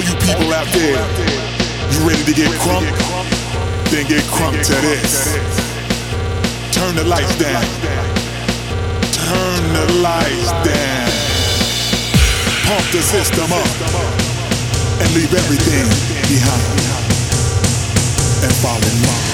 All you people out there, you ready to get crunk? Then get crunk to this. Turn the lights down. Turn the lights down. Pump the system up and leave everything behind and fall in love.